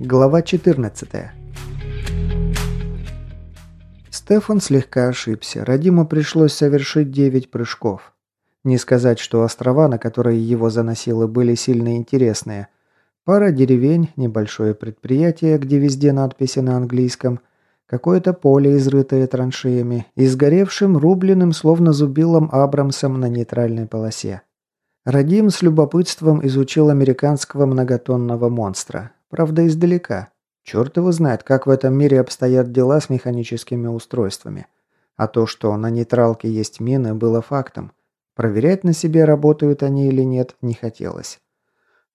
Глава 14. Стефан слегка ошибся. Радиму пришлось совершить 9 прыжков. Не сказать, что острова, на которые его заносило, были сильно интересные. Пара деревень, небольшое предприятие, где везде надписи на английском, какое-то поле, изрытое траншеями, и сгоревшим, рубленным, словно зубилом Абрамсом на нейтральной полосе. Радим с любопытством изучил американского многотонного монстра. Правда, издалека. Черт его знает, как в этом мире обстоят дела с механическими устройствами. А то, что на нейтралке есть мины, было фактом. Проверять на себе, работают они или нет, не хотелось.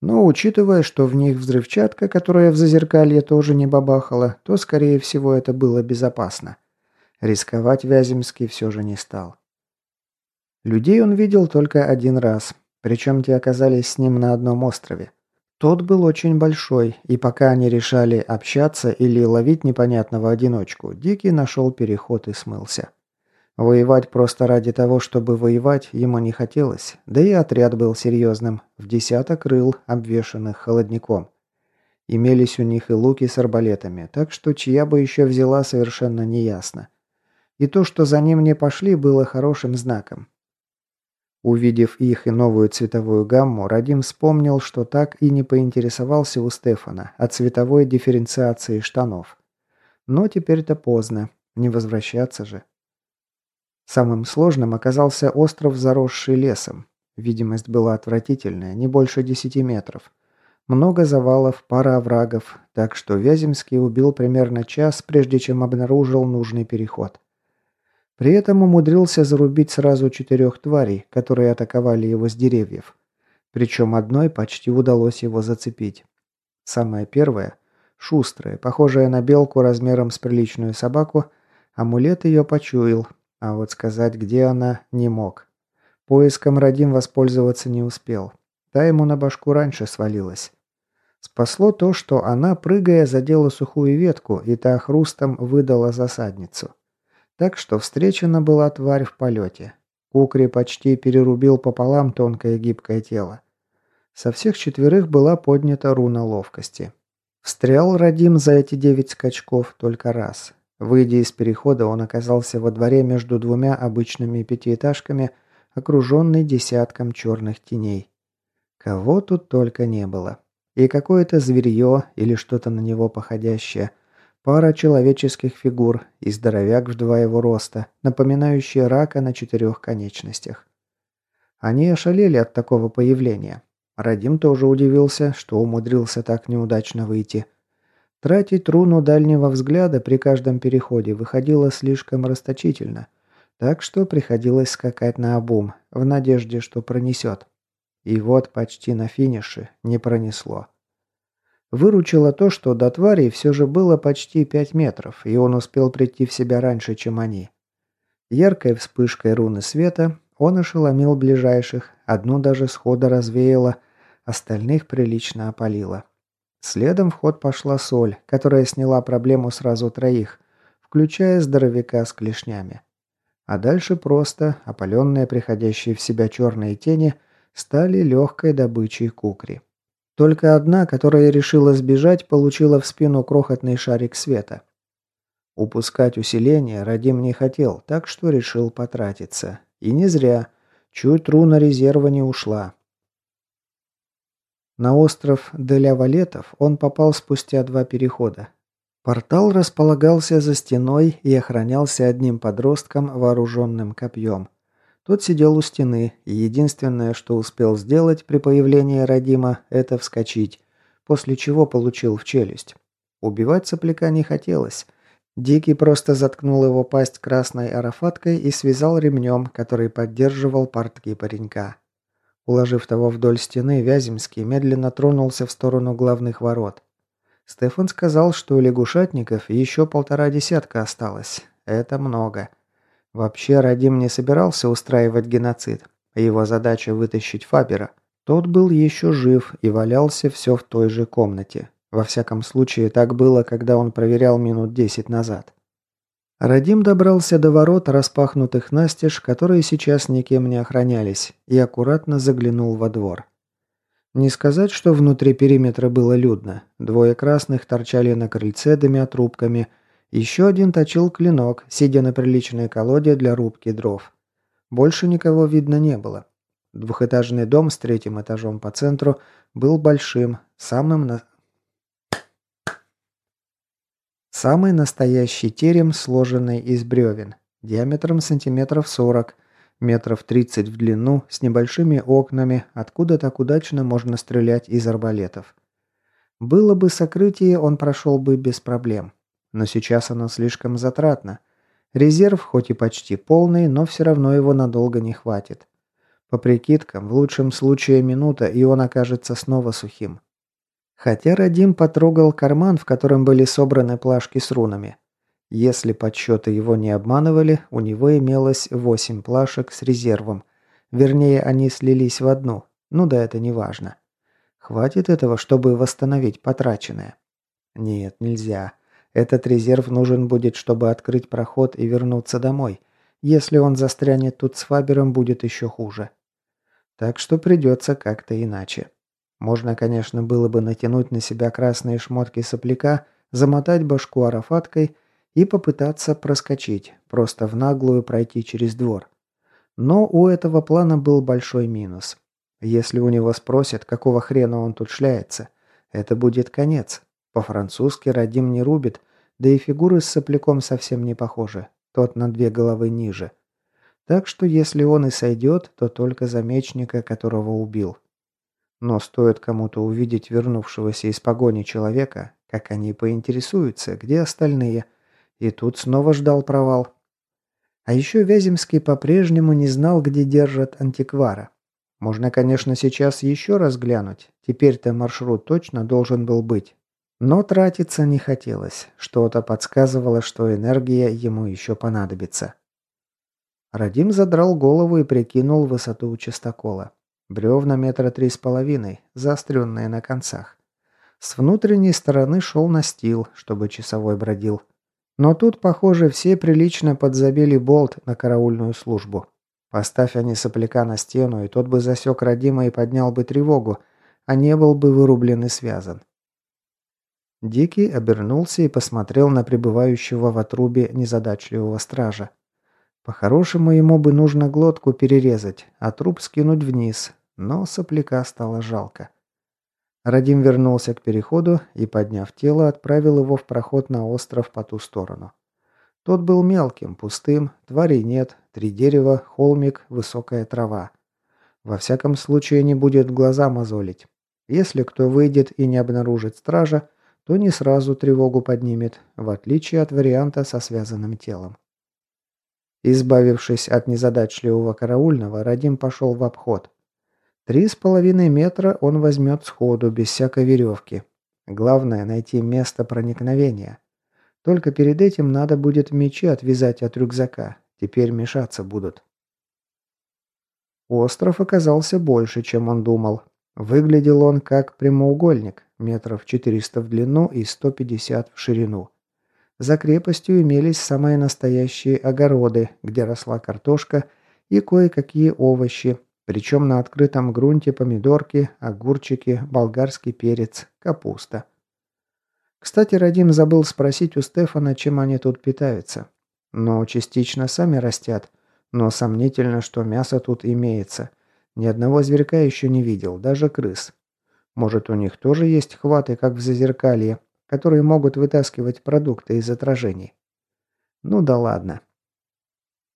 Но учитывая, что в них взрывчатка, которая в зазеркалье тоже не бабахала, то, скорее всего, это было безопасно. Рисковать Вяземский все же не стал. Людей он видел только один раз, причем те оказались с ним на одном острове. Тот был очень большой, и пока они решали общаться или ловить непонятного одиночку, Дикий нашел переход и смылся. Воевать просто ради того, чтобы воевать, ему не хотелось, да и отряд был серьезным, в десяток рыл, обвешанных холодником. Имелись у них и луки с арбалетами, так что чья бы еще взяла, совершенно неясно. И то, что за ним не пошли, было хорошим знаком. Увидев их и новую цветовую гамму, Радим вспомнил, что так и не поинтересовался у Стефана о цветовой дифференциации штанов. Но теперь-то поздно, не возвращаться же. Самым сложным оказался остров, заросший лесом. Видимость была отвратительная, не больше десяти метров. Много завалов, пара оврагов, так что Вяземский убил примерно час, прежде чем обнаружил нужный переход. При этом умудрился зарубить сразу четырех тварей, которые атаковали его с деревьев. Причем одной почти удалось его зацепить. Самая первая, шустрая, похожая на белку размером с приличную собаку, амулет ее почуял, а вот сказать, где она, не мог. Поиском Радим воспользоваться не успел. Та ему на башку раньше свалилась. Спасло то, что она, прыгая, задела сухую ветку, и та хрустом выдала засадницу. Так что встречена была тварь в полете. Кукри почти перерубил пополам тонкое гибкое тело. Со всех четверых была поднята руна ловкости. Встрял Радим за эти девять скачков только раз. Выйдя из перехода, он оказался во дворе между двумя обычными пятиэтажками, окруженный десятком черных теней. Кого тут только не было. И какое-то зверье или что-то на него походящее – Пара человеческих фигур и здоровяк в два его роста, напоминающие рака на четырех конечностях. Они ошалели от такого появления. Радим тоже удивился, что умудрился так неудачно выйти. Тратить руну дальнего взгляда при каждом переходе выходило слишком расточительно, так что приходилось скакать на обум, в надежде, что пронесет. И вот почти на финише не пронесло. Выручило то, что до тварей все же было почти пять метров, и он успел прийти в себя раньше, чем они. Яркой вспышкой руны света он ошеломил ближайших, одну даже схода развеяло, остальных прилично опалило. Следом в ход пошла соль, которая сняла проблему сразу троих, включая здоровяка с клешнями. А дальше просто, опаленные приходящие в себя черные тени, стали легкой добычей кукри. Только одна, которая решила сбежать, получила в спину крохотный шарик света. Упускать усиление Радим не хотел, так что решил потратиться. И не зря. Чуть руна резерва не ушла. На остров Деля Валетов он попал спустя два перехода. Портал располагался за стеной и охранялся одним подростком, вооруженным копьем. Тот сидел у стены, и единственное, что успел сделать при появлении Радима, это вскочить, после чего получил в челюсть. Убивать сопляка не хотелось. Дикий просто заткнул его пасть красной арафаткой и связал ремнем, который поддерживал портки паренька. Уложив того вдоль стены, Вяземский медленно тронулся в сторону главных ворот. Стефан сказал, что у лягушатников еще полтора десятка осталось. Это много. Вообще Радим не собирался устраивать геноцид. Его задача вытащить Фабера. Тот был еще жив и валялся все в той же комнате. Во всяком случае, так было, когда он проверял минут десять назад. Радим добрался до ворот, распахнутых настежь, которые сейчас никем не охранялись, и аккуратно заглянул во двор. Не сказать, что внутри периметра было людно. Двое красных торчали на крыльце дымя трубками. Еще один точил клинок, сидя на приличной колоде для рубки дров. Больше никого видно не было. Двухэтажный дом с третьим этажом по центру был большим, самым на... Самый настоящий терем, сложенный из бревен, диаметром сантиметров 40, метров 30 в длину, с небольшими окнами, откуда так удачно можно стрелять из арбалетов. Было бы сокрытие, он прошел бы без проблем. Но сейчас оно слишком затратно. Резерв хоть и почти полный, но все равно его надолго не хватит. По прикидкам, в лучшем случае минута, и он окажется снова сухим. Хотя Радим потрогал карман, в котором были собраны плашки с рунами. Если подсчеты его не обманывали, у него имелось восемь плашек с резервом. Вернее, они слились в одну. Ну да, это не важно. Хватит этого, чтобы восстановить потраченное? Нет, нельзя. Этот резерв нужен будет, чтобы открыть проход и вернуться домой. Если он застрянет тут с Фабером, будет еще хуже. Так что придется как-то иначе. Можно, конечно, было бы натянуть на себя красные шмотки сопляка, замотать башку арафаткой и попытаться проскочить, просто в наглую пройти через двор. Но у этого плана был большой минус. Если у него спросят, какого хрена он тут шляется, это будет конец. По-французски Радим не рубит, да и фигуры с сопляком совсем не похожи. Тот на две головы ниже. Так что если он и сойдет, то только за мечника, которого убил. Но стоит кому-то увидеть вернувшегося из погони человека, как они поинтересуются, где остальные. И тут снова ждал провал. А еще Вяземский по-прежнему не знал, где держат антиквара. Можно, конечно, сейчас еще раз глянуть. Теперь-то маршрут точно должен был быть. Но тратиться не хотелось. Что-то подсказывало, что энергия ему еще понадобится. Радим задрал голову и прикинул высоту частокола. Бревна метра три с половиной, заостренные на концах. С внутренней стороны шел настил, чтобы часовой бродил. Но тут, похоже, все прилично подзабили болт на караульную службу. Поставь они сопляка на стену, и тот бы засек Радима и поднял бы тревогу, а не был бы вырублен и связан. Дикий обернулся и посмотрел на пребывающего в отрубе незадачливого стража. По-хорошему ему бы нужно глотку перерезать, а труп скинуть вниз, но сопляка стало жалко. Радим вернулся к переходу и, подняв тело, отправил его в проход на остров по ту сторону. Тот был мелким, пустым, тварей нет, три дерева, холмик, высокая трава. Во всяком случае не будет глаза мозолить. Если кто выйдет и не обнаружит стража, то не сразу тревогу поднимет, в отличие от варианта со связанным телом. Избавившись от незадачливого караульного, Радим пошел в обход. Три с половиной метра он возьмет сходу, без всякой веревки. Главное – найти место проникновения. Только перед этим надо будет мечи отвязать от рюкзака. Теперь мешаться будут. Остров оказался больше, чем он думал. Выглядел он как прямоугольник, метров 400 в длину и 150 в ширину. За крепостью имелись самые настоящие огороды, где росла картошка и кое-какие овощи, причем на открытом грунте помидорки, огурчики, болгарский перец, капуста. Кстати, Радим забыл спросить у Стефана, чем они тут питаются. Но частично сами растят, но сомнительно, что мясо тут имеется. Ни одного зверька еще не видел, даже крыс. Может, у них тоже есть хваты, как в Зазеркалье, которые могут вытаскивать продукты из отражений. Ну да ладно.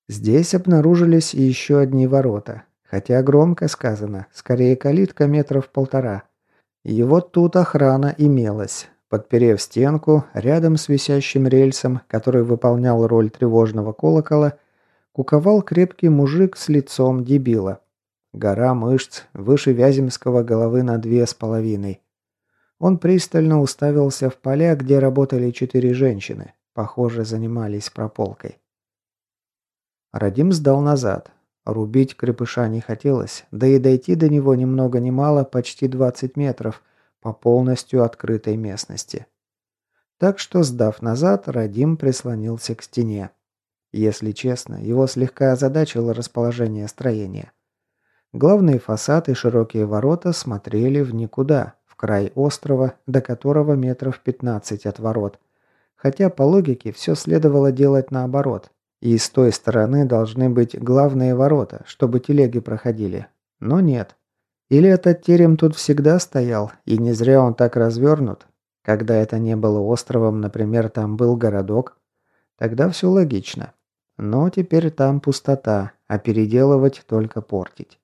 Здесь обнаружились еще одни ворота. Хотя громко сказано, скорее калитка метров полтора. И вот тут охрана имелась. Подперев стенку, рядом с висящим рельсом, который выполнял роль тревожного колокола, куковал крепкий мужик с лицом дебила. Гора мышц выше Вяземского головы на две с половиной. Он пристально уставился в поля, где работали четыре женщины. Похоже, занимались прополкой. Радим сдал назад. Рубить крепыша не хотелось, да и дойти до него ни много ни мало, почти 20 метров, по полностью открытой местности. Так что, сдав назад, Радим прислонился к стене. Если честно, его слегка озадачило расположение строения. Главный фасад и широкие ворота смотрели в никуда, в край острова, до которого метров 15 от ворот. Хотя по логике все следовало делать наоборот. И с той стороны должны быть главные ворота, чтобы телеги проходили. Но нет. Или этот терем тут всегда стоял, и не зря он так развернут. Когда это не было островом, например, там был городок, тогда все логично. Но теперь там пустота, а переделывать только портить.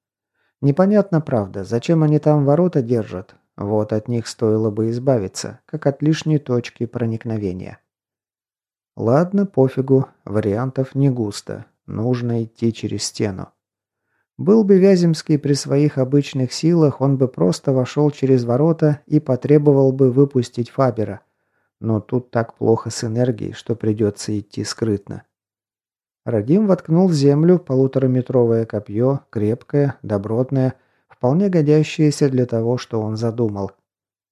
Непонятно, правда, зачем они там ворота держат. Вот от них стоило бы избавиться, как от лишней точки проникновения. Ладно, пофигу, вариантов не густо. Нужно идти через стену. Был бы Вяземский при своих обычных силах, он бы просто вошел через ворота и потребовал бы выпустить Фабера. Но тут так плохо с энергией, что придется идти скрытно. Радим воткнул в землю полутораметровое копье, крепкое, добротное, вполне годящееся для того, что он задумал.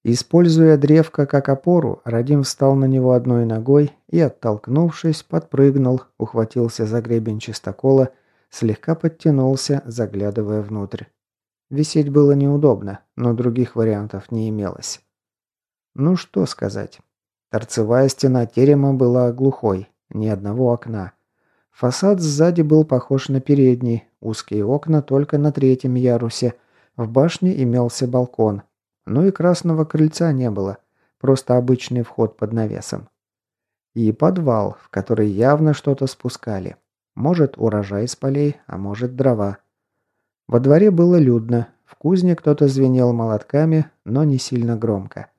Используя древко как опору, Радим встал на него одной ногой и, оттолкнувшись, подпрыгнул, ухватился за гребень чистокола, слегка подтянулся, заглядывая внутрь. Висеть было неудобно, но других вариантов не имелось. Ну что сказать. Торцевая стена терема была глухой, ни одного окна. Фасад сзади был похож на передний, узкие окна только на третьем ярусе. В башне имелся балкон. Ну и красного крыльца не было, просто обычный вход под навесом. И подвал, в который явно что-то спускали. Может, урожай с полей, а может, дрова. Во дворе было людно. В кузне кто-то звенел молотками, но не сильно громко.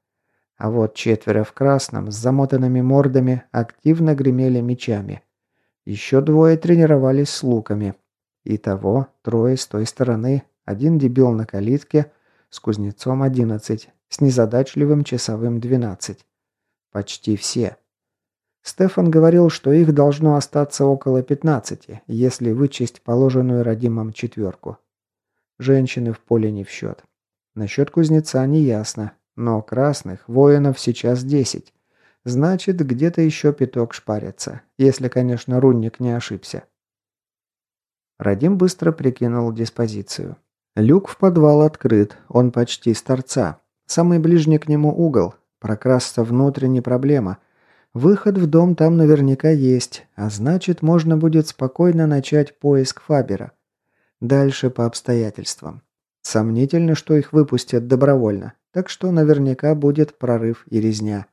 А вот четверо в красном, с замотанными мордами, активно гремели мечами. Еще двое тренировались с луками. Итого трое с той стороны, один дебил на калитке, с кузнецом 11, с незадачливым часовым 12. Почти все. Стефан говорил, что их должно остаться около 15, если вычесть положенную родимом четверку. Женщины в поле не в счет. Насчет кузнеца не ясно, но красных воинов сейчас 10. Значит, где-то еще пяток шпарится. Если, конечно, рунник не ошибся. Радим быстро прикинул диспозицию. Люк в подвал открыт, он почти с торца. Самый ближний к нему угол. Прокрасться внутрь не проблема. Выход в дом там наверняка есть, а значит, можно будет спокойно начать поиск Фабера. Дальше по обстоятельствам. Сомнительно, что их выпустят добровольно, так что наверняка будет прорыв и резня.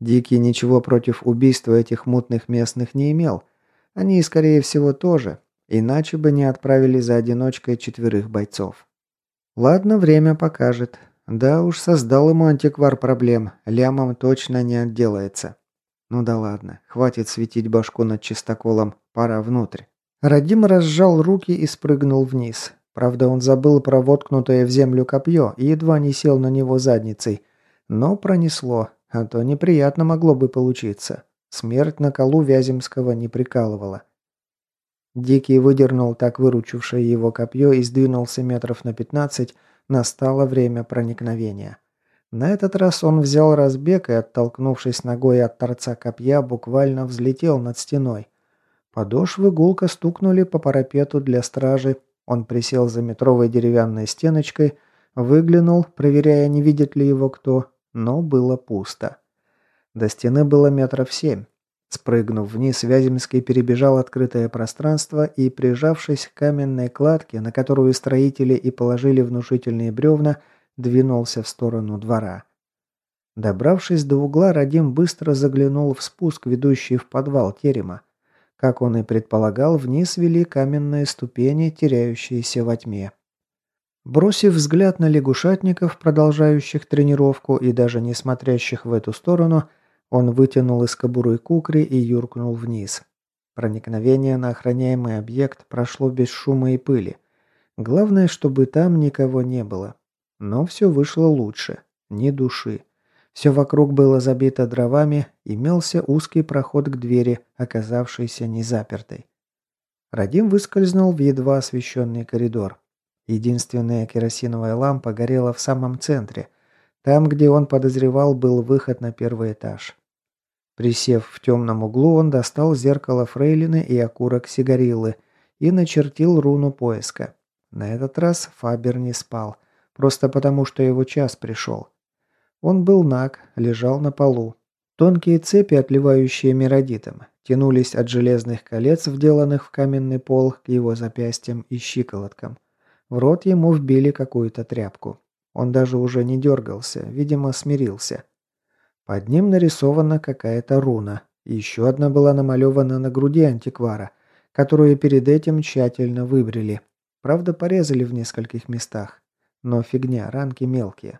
Дикий ничего против убийства этих мутных местных не имел. Они, скорее всего, тоже. Иначе бы не отправили за одиночкой четверых бойцов. Ладно, время покажет. Да уж, создал ему антиквар проблем. Лямом точно не отделается. Ну да ладно, хватит светить башку над чистоколом. Пора внутрь. Радим разжал руки и спрыгнул вниз. Правда, он забыл про воткнутое в землю копье и едва не сел на него задницей. Но пронесло. А то неприятно могло бы получиться. Смерть на колу Вяземского не прикалывала. Дикий выдернул так выручившее его копье и сдвинулся метров на пятнадцать. Настало время проникновения. На этот раз он взял разбег и, оттолкнувшись ногой от торца копья, буквально взлетел над стеной. Подошвы гулко стукнули по парапету для стражи. Он присел за метровой деревянной стеночкой, выглянул, проверяя, не видит ли его кто, но было пусто. До стены было метров семь. Спрыгнув вниз, Вяземский перебежал открытое пространство и, прижавшись к каменной кладке, на которую строители и положили внушительные бревна, двинулся в сторону двора. Добравшись до угла, Радим быстро заглянул в спуск, ведущий в подвал терема. Как он и предполагал, вниз вели каменные ступени, теряющиеся во тьме. Бросив взгляд на лягушатников, продолжающих тренировку и даже не смотрящих в эту сторону, он вытянул из кобуры кукри и юркнул вниз. Проникновение на охраняемый объект прошло без шума и пыли. Главное, чтобы там никого не было. Но все вышло лучше. Ни души. Все вокруг было забито дровами, имелся узкий проход к двери, оказавшийся незапертой. Радим выскользнул в едва освещенный коридор. Единственная керосиновая лампа горела в самом центре. Там, где он подозревал, был выход на первый этаж. Присев в темном углу, он достал зеркало фрейлины и окурок сигариллы и начертил руну поиска. На этот раз Фабер не спал, просто потому что его час пришел. Он был наг, лежал на полу. Тонкие цепи, отливающие меродитом, тянулись от железных колец, вделанных в каменный пол, к его запястьям и щиколоткам. В рот ему вбили какую-то тряпку. Он даже уже не дергался, видимо, смирился. Под ним нарисована какая-то руна. Еще одна была намалевана на груди антиквара, которую перед этим тщательно выбрили. Правда, порезали в нескольких местах. Но фигня, ранки мелкие.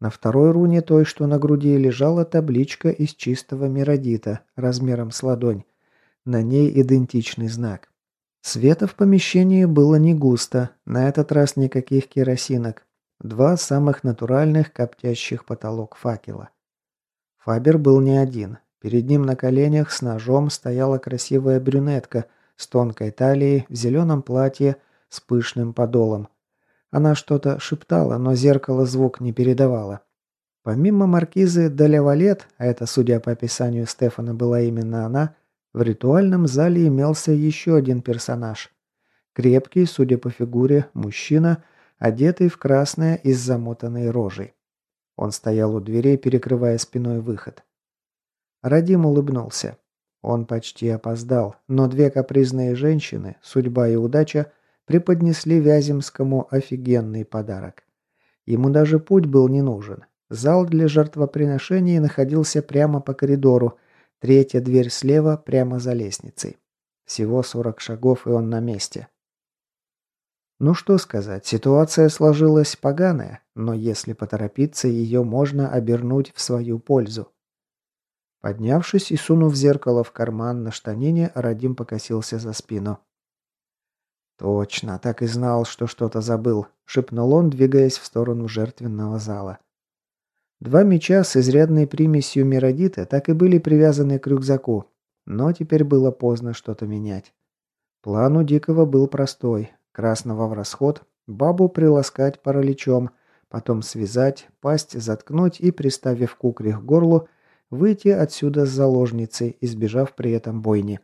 На второй руне той, что на груди, лежала табличка из чистого меродита, размером с ладонь. На ней идентичный знак. Света в помещении было не густо, на этот раз никаких керосинок. Два самых натуральных коптящих потолок факела. Фабер был не один. Перед ним на коленях с ножом стояла красивая брюнетка с тонкой талией в зеленом платье с пышным подолом. Она что-то шептала, но зеркало звук не передавало. Помимо маркизы Далевалет, а это, судя по описанию Стефана, была именно она, в ритуальном зале имелся еще один персонаж. Крепкий, судя по фигуре, мужчина, одетый в красное и с замотанной рожей. Он стоял у дверей, перекрывая спиной выход. Радим улыбнулся. Он почти опоздал, но две капризные женщины, судьба и удача, преподнесли Вяземскому офигенный подарок. Ему даже путь был не нужен. Зал для жертвоприношений находился прямо по коридору, Третья дверь слева, прямо за лестницей. Всего 40 шагов, и он на месте. Ну что сказать, ситуация сложилась поганая, но если поторопиться, ее можно обернуть в свою пользу. Поднявшись и сунув зеркало в карман на штанине, Радим покосился за спину. «Точно, так и знал, что что-то забыл», — шепнул он, двигаясь в сторону жертвенного зала. Два меча с изрядной примесью меродита так и были привязаны к рюкзаку, но теперь было поздно что-то менять. План у Дикого был простой. Красного в расход, бабу приласкать параличом, потом связать, пасть заткнуть и, приставив кукри к горлу, выйти отсюда с заложницей, избежав при этом бойни.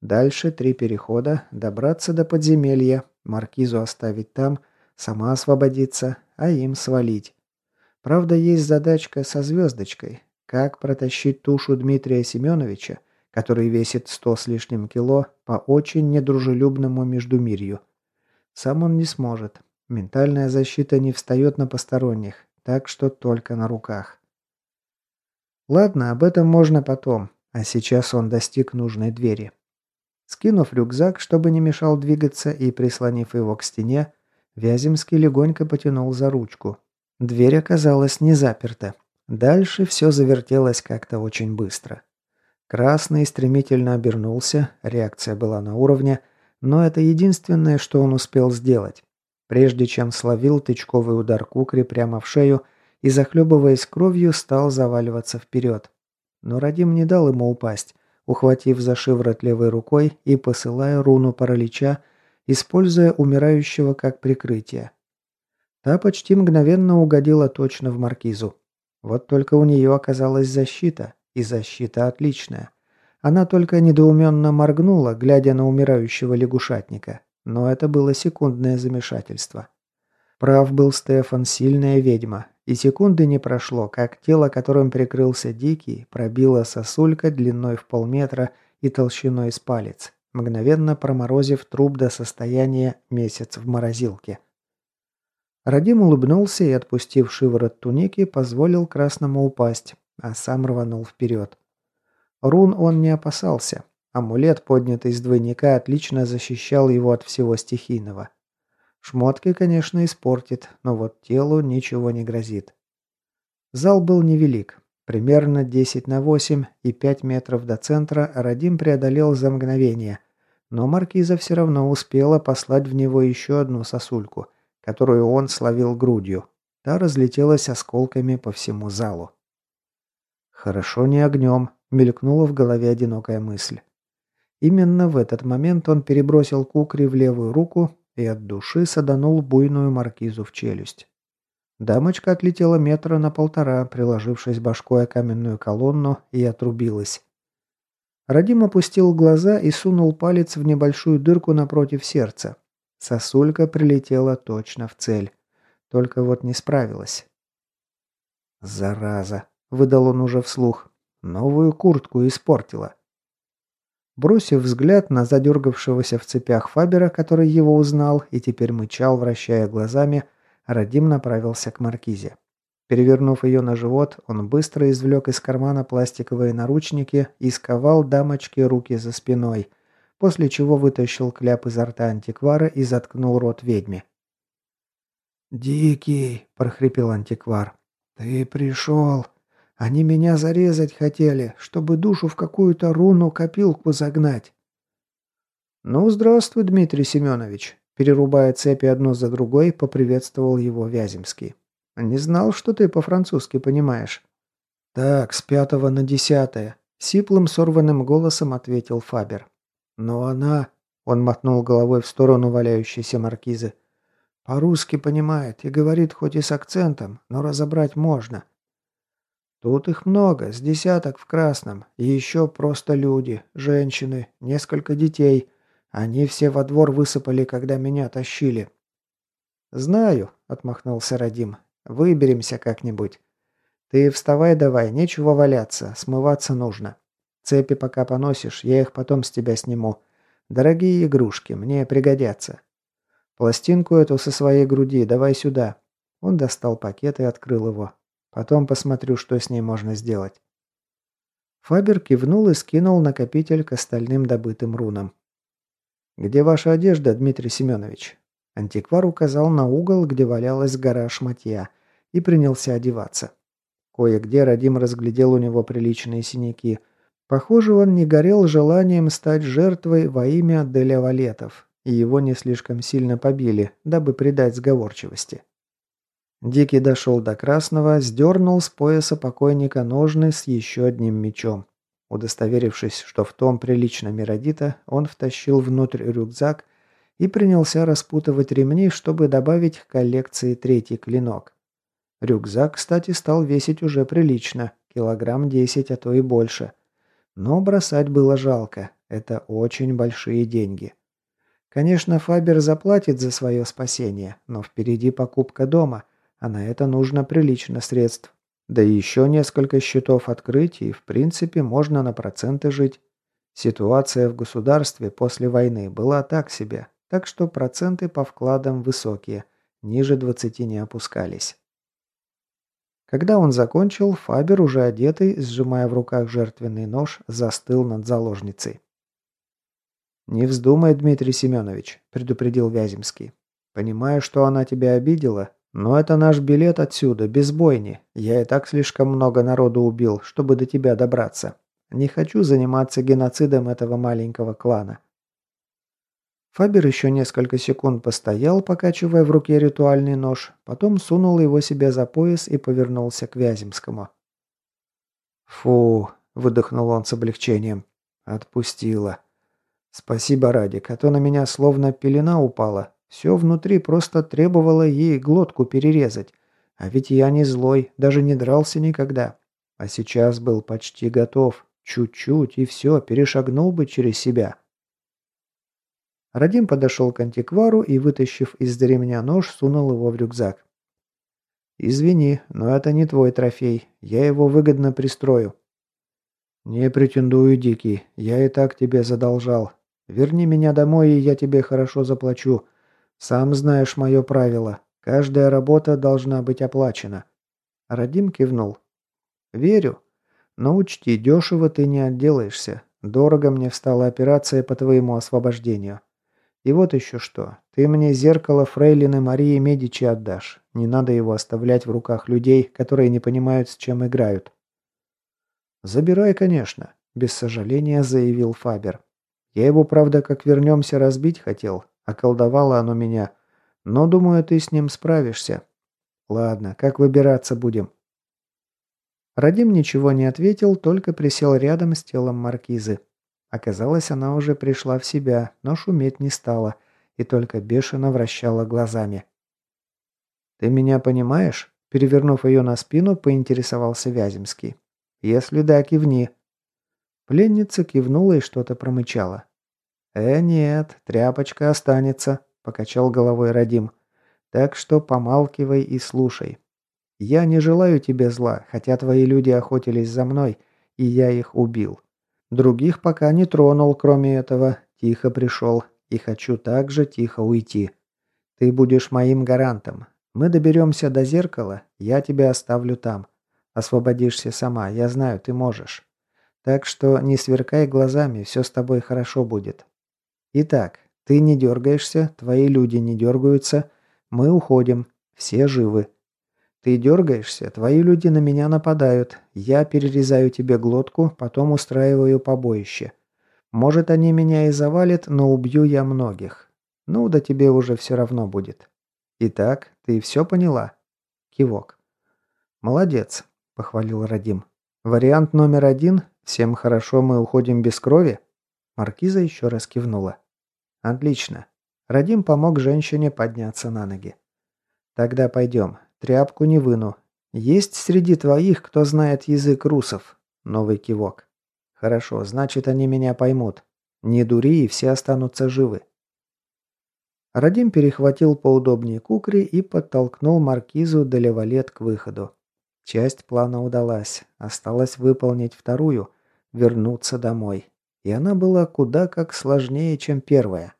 Дальше три перехода, добраться до подземелья, маркизу оставить там, сама освободиться, а им свалить. Правда, есть задачка со звездочкой. Как протащить тушу Дмитрия Семеновича, который весит сто с лишним кило, по очень недружелюбному междумирью. Сам он не сможет. Ментальная защита не встает на посторонних, так что только на руках. Ладно, об этом можно потом, а сейчас он достиг нужной двери. Скинув рюкзак, чтобы не мешал двигаться, и прислонив его к стене, Вяземский легонько потянул за ручку, Дверь оказалась не заперта. Дальше все завертелось как-то очень быстро. Красный стремительно обернулся, реакция была на уровне, но это единственное, что он успел сделать. Прежде чем словил тычковый удар кукри прямо в шею и, захлебываясь кровью, стал заваливаться вперед. Но Радим не дал ему упасть, ухватив за шиворот левой рукой и посылая руну паралича, используя умирающего как прикрытие. Та почти мгновенно угодила точно в маркизу. Вот только у нее оказалась защита, и защита отличная. Она только недоуменно моргнула, глядя на умирающего лягушатника, но это было секундное замешательство. Прав был Стефан, сильная ведьма, и секунды не прошло, как тело, которым прикрылся Дикий, пробило сосулька длиной в полметра и толщиной с палец, мгновенно проморозив труп до состояния месяц в морозилке. Радим улыбнулся и, отпустив шиворот туники, позволил красному упасть, а сам рванул вперед. Рун он не опасался. Амулет, поднятый с двойника, отлично защищал его от всего стихийного. Шмотки, конечно, испортит, но вот телу ничего не грозит. Зал был невелик. Примерно 10 на 8 и 5 метров до центра Радим преодолел за мгновение. Но маркиза все равно успела послать в него еще одну сосульку – которую он словил грудью. Та разлетелась осколками по всему залу. «Хорошо не огнем», — мелькнула в голове одинокая мысль. Именно в этот момент он перебросил кукри в левую руку и от души саданул буйную маркизу в челюсть. Дамочка отлетела метра на полтора, приложившись башкой о каменную колонну, и отрубилась. Радим опустил глаза и сунул палец в небольшую дырку напротив сердца, Сосулька прилетела точно в цель. Только вот не справилась. «Зараза!» – выдал он уже вслух. «Новую куртку испортила». Бросив взгляд на задергавшегося в цепях Фабера, который его узнал и теперь мычал, вращая глазами, Радим направился к маркизе. Перевернув ее на живот, он быстро извлек из кармана пластиковые наручники и сковал дамочке руки за спиной, после чего вытащил кляп изо рта антиквара и заткнул рот ведьме. «Дикий!» – прохрипел антиквар. «Ты пришел! Они меня зарезать хотели, чтобы душу в какую-то руну-копилку загнать!» «Ну, здравствуй, Дмитрий Семенович!» Перерубая цепи одну за другой, поприветствовал его Вяземский. «Не знал, что ты по-французски понимаешь». «Так, с пятого на десятое», — сиплым сорванным голосом ответил Фабер. «Но она...» — он мотнул головой в сторону валяющейся маркизы. «По-русски понимает и говорит хоть и с акцентом, но разобрать можно. Тут их много, с десяток в красном, и еще просто люди, женщины, несколько детей. Они все во двор высыпали, когда меня тащили». «Знаю», — отмахнулся Радим. «Выберемся как-нибудь. Ты вставай давай, нечего валяться, смываться нужно. Цепи пока поносишь, я их потом с тебя сниму. Дорогие игрушки, мне пригодятся. Пластинку эту со своей груди давай сюда». Он достал пакет и открыл его. Потом посмотрю, что с ней можно сделать. Фабер кивнул и скинул накопитель к остальным добытым рунам. «Где ваша одежда, Дмитрий Семенович?» Антиквар указал на угол, где валялась гора шматья, и принялся одеваться. Кое-где Радим разглядел у него приличные синяки. Похоже, он не горел желанием стать жертвой во имя Деля Валетов, и его не слишком сильно побили, дабы придать сговорчивости. Дикий дошел до красного, сдернул с пояса покойника ножны с еще одним мечом. Удостоверившись, что в том прилично Миродита, он втащил внутрь рюкзак и принялся распутывать ремни, чтобы добавить к коллекции третий клинок. Рюкзак, кстати, стал весить уже прилично, килограмм десять, а то и больше. Но бросать было жалко, это очень большие деньги. Конечно, Фабер заплатит за свое спасение, но впереди покупка дома, а на это нужно прилично средств. Да и еще несколько счетов открыть, и в принципе можно на проценты жить. Ситуация в государстве после войны была так себе, так что проценты по вкладам высокие, ниже 20 не опускались. Когда он закончил, Фабер, уже одетый, сжимая в руках жертвенный нож, застыл над заложницей. «Не вздумай, Дмитрий Семенович», – предупредил Вяземский. «Понимаю, что она тебя обидела, но это наш билет отсюда, без бойни. Я и так слишком много народу убил, чтобы до тебя добраться. Не хочу заниматься геноцидом этого маленького клана». Фабер еще несколько секунд постоял, покачивая в руке ритуальный нож, потом сунул его себе за пояс и повернулся к Вяземскому. «Фу!» – выдохнул он с облегчением. «Отпустила. Спасибо, Радик, а то на меня словно пелена упала, все внутри просто требовало ей глотку перерезать. А ведь я не злой, даже не дрался никогда. А сейчас был почти готов. Чуть-чуть, и все, перешагнул бы через себя. Радим подошел к антиквару и, вытащив из ремня нож, сунул его в рюкзак. «Извини, но это не твой трофей. Я его выгодно пристрою». «Не претендую, Дикий. Я и так тебе задолжал. Верни меня домой, и я тебе хорошо заплачу. «Сам знаешь мое правило. Каждая работа должна быть оплачена». Радим кивнул. «Верю. Но учти, дешево ты не отделаешься. Дорого мне встала операция по твоему освобождению. И вот еще что. Ты мне зеркало фрейлины Марии Медичи отдашь. Не надо его оставлять в руках людей, которые не понимают, с чем играют». «Забирай, конечно», – без сожаления заявил Фабер. «Я его, правда, как вернемся, разбить хотел, Околдовало оно меня. Но, думаю, ты с ним справишься. Ладно, как выбираться будем?» Радим ничего не ответил, только присел рядом с телом маркизы. Оказалось, она уже пришла в себя, но шуметь не стала и только бешено вращала глазами. «Ты меня понимаешь?» Перевернув ее на спину, поинтересовался Вяземский. «Если да, кивни». Пленница кивнула и что-то промычала. «Э, нет, тряпочка останется», – покачал головой Радим. «Так что помалкивай и слушай. Я не желаю тебе зла, хотя твои люди охотились за мной, и я их убил. Других пока не тронул, кроме этого. Тихо пришел, и хочу также тихо уйти. Ты будешь моим гарантом. Мы доберемся до зеркала, я тебя оставлю там. Освободишься сама, я знаю, ты можешь. Так что не сверкай глазами, все с тобой хорошо будет. Итак, ты не дергаешься, твои люди не дергаются, мы уходим, все живы. Ты дергаешься, твои люди на меня нападают, я перерезаю тебе глотку, потом устраиваю побоище. Может, они меня и завалят, но убью я многих. Ну, да тебе уже все равно будет. Итак, ты все поняла?» Кивок. «Молодец», — похвалил Радим. «Вариант номер один. Всем хорошо, мы уходим без крови?» Маркиза еще раз кивнула. «Отлично». Радим помог женщине подняться на ноги. «Тогда пойдем. Тряпку не выну. Есть среди твоих, кто знает язык русов?» Новый кивок. Хорошо, значит, они меня поймут. Не дури, и все останутся живы. Радим перехватил поудобнее кукри и подтолкнул маркизу де Левалет к выходу. Часть плана удалась. Осталось выполнить вторую – вернуться домой. И она была куда как сложнее, чем первая.